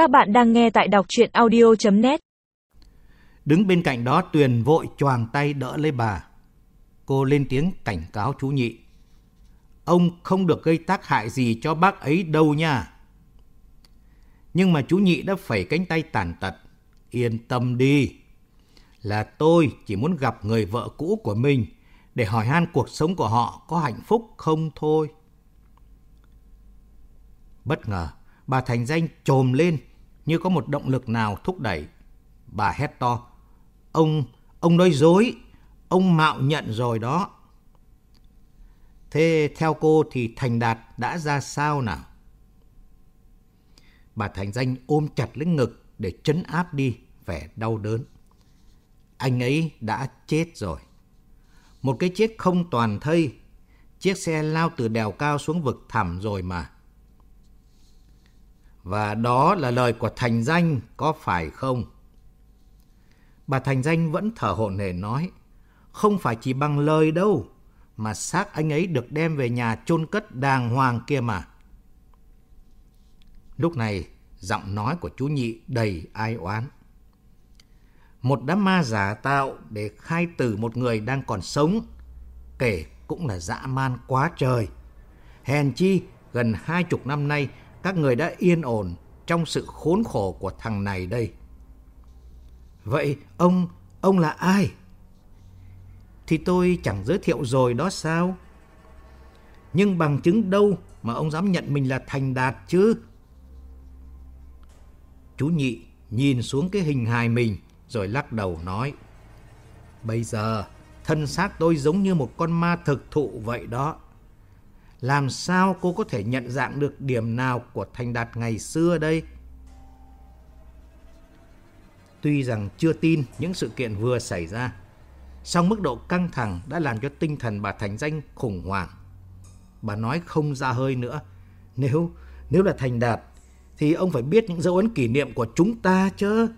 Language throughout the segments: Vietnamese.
Các bạn đang nghe tại đọc chuyện audio.net Đứng bên cạnh đó Tuyền vội choàng tay đỡ lấy bà. Cô lên tiếng cảnh cáo chú nhị. Ông không được gây tác hại gì cho bác ấy đâu nha. Nhưng mà chú nhị đã phẩy cánh tay tàn tật. Yên tâm đi. Là tôi chỉ muốn gặp người vợ cũ của mình để hỏi han cuộc sống của họ có hạnh phúc không thôi. Bất ngờ, bà Thành Danh trồm lên như có một động lực nào thúc đẩy. Bà hét to. Ông, ông nói dối, ông mạo nhận rồi đó. Thế theo cô thì Thành Đạt đã ra sao nào? Bà Thành Danh ôm chặt lấy ngực để chấn áp đi vẻ đau đớn. Anh ấy đã chết rồi. Một cái chết không toàn thây. Chiếc xe lao từ đèo cao xuống vực thẳm rồi mà. Và đó là lời của Thành Danh, có phải không? Bà Thành Danh vẫn thở hổn hển nói, không phải chỉ bằng lời đâu, mà xác anh ấy được đem về nhà chôn cất đàng hoàng kia mà. Lúc này, giọng nói của chú nhị đầy ai oán. Một đám ma giả tạo để khai tử một người đang còn sống, kể cũng là dã man quá trời. Hèn chi, gần hai chục năm nay, các người đã yên ổn trong sự khốn khổ của thằng này đây. Vậy ông, ông là ai? Thì tôi chẳng giới thiệu rồi đó sao? Nhưng bằng chứng đâu mà ông dám nhận mình là thành đạt chứ? Chú nhị nhìn xuống cái hình hài mình rồi lắc đầu nói. Bây giờ thân xác tôi giống như một con ma thực thụ vậy đó. Làm sao cô có thể nhận dạng được điểm nào của Thành Đạt ngày xưa đây? Tuy rằng chưa tin những sự kiện vừa xảy ra, song mức độ căng thẳng đã làm cho tinh thần bà Thành Danh khủng hoảng. Bà nói không ra hơi nữa. Nếu nếu là Thành Đạt, thì ông phải biết những dấu ấn kỷ niệm của chúng ta chứ.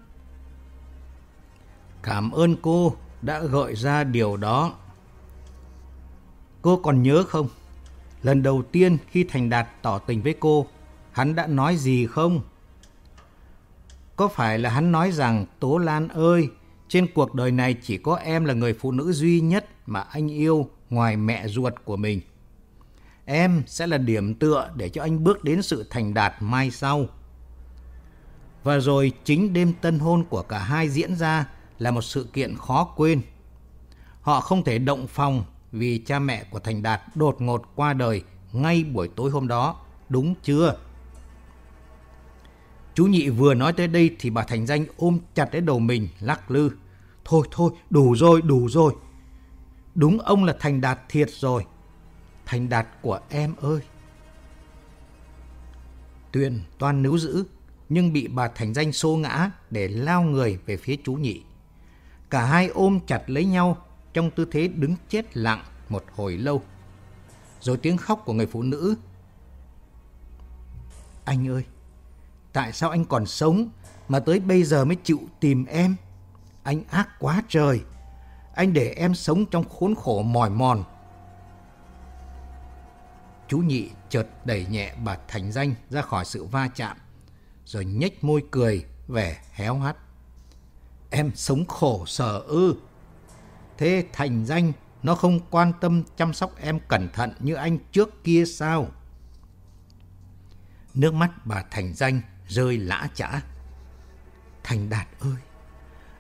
Cảm ơn cô đã gợi ra điều đó. Cô còn nhớ không? Lần đầu tiên khi Thành Đạt tỏ tình với cô, hắn đã nói gì không? Có phải là hắn nói rằng Tố Lan ơi, trên cuộc đời này chỉ có em là người phụ nữ duy nhất mà anh yêu ngoài mẹ ruột của mình. Em sẽ là điểm tựa để cho anh bước đến sự thành đạt mai sau. Và rồi chính đêm tân hôn của cả hai diễn ra là một sự kiện khó quên. Họ không thể động phòng vì cha mẹ của Thành Đạt đột ngột qua đời ngay buổi tối hôm đó, đúng chưa? Chú nhị vừa nói tới đây thì bà Thành Danh ôm chặt lấy đầu mình, lắc lư. Thôi thôi, đủ rồi, đủ rồi. Đúng ông là Thành Đạt thiệt rồi. Thành Đạt của em ơi. Tuyền toan níu giữ, nhưng bị bà Thành Danh xô ngã để lao người về phía chú nhị. Cả hai ôm chặt lấy nhau trong tư thế đứng chết lặng một hồi lâu. Rồi tiếng khóc của người phụ nữ. Anh ơi, tại sao anh còn sống mà tới bây giờ mới chịu tìm em? Anh ác quá trời. Anh để em sống trong khốn khổ mỏi mòn. Chú nhị chợt đẩy nhẹ bà Thành Danh ra khỏi sự va chạm, rồi nhếch môi cười vẻ héo hắt. Em sống khổ sở ư. Thế Thành Danh nó không quan tâm chăm sóc em cẩn thận như anh trước kia sao? Nước mắt bà Thành Danh rơi lã chã. Thành Đạt ơi,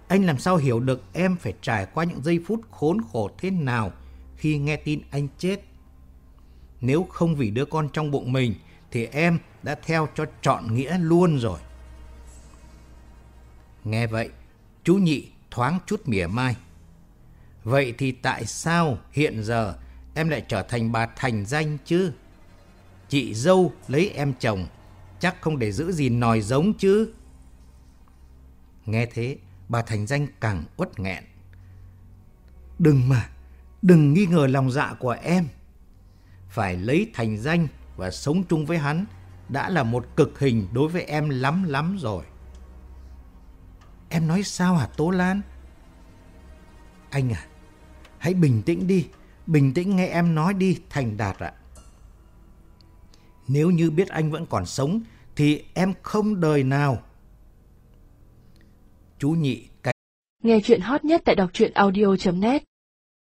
anh làm sao hiểu được em phải trải qua những giây phút khốn khổ thế nào khi nghe tin anh chết? Nếu không vì đứa con trong bụng mình thì em đã theo cho trọn nghĩa luôn rồi. Nghe vậy, chú nhị thoáng chút mỉa mai. Vậy thì tại sao hiện giờ em lại trở thành bà thành danh chứ? Chị dâu lấy em chồng, chắc không để giữ gì nòi giống chứ? Nghe thế, bà thành danh càng uất nghẹn. Đừng mà, đừng nghi ngờ lòng dạ của em. Phải lấy thành danh và sống chung với hắn đã là một cực hình đối với em lắm lắm rồi. Em nói sao hả Tố Lan? Anh à, Hãy bình tĩnh đi, bình tĩnh nghe em nói đi, Thành Đạt ạ. Nếu như biết anh vẫn còn sống thì em không đời nào. Chú nhị cái... Nghe chuyện hot nhất tại đọc truyện audio.net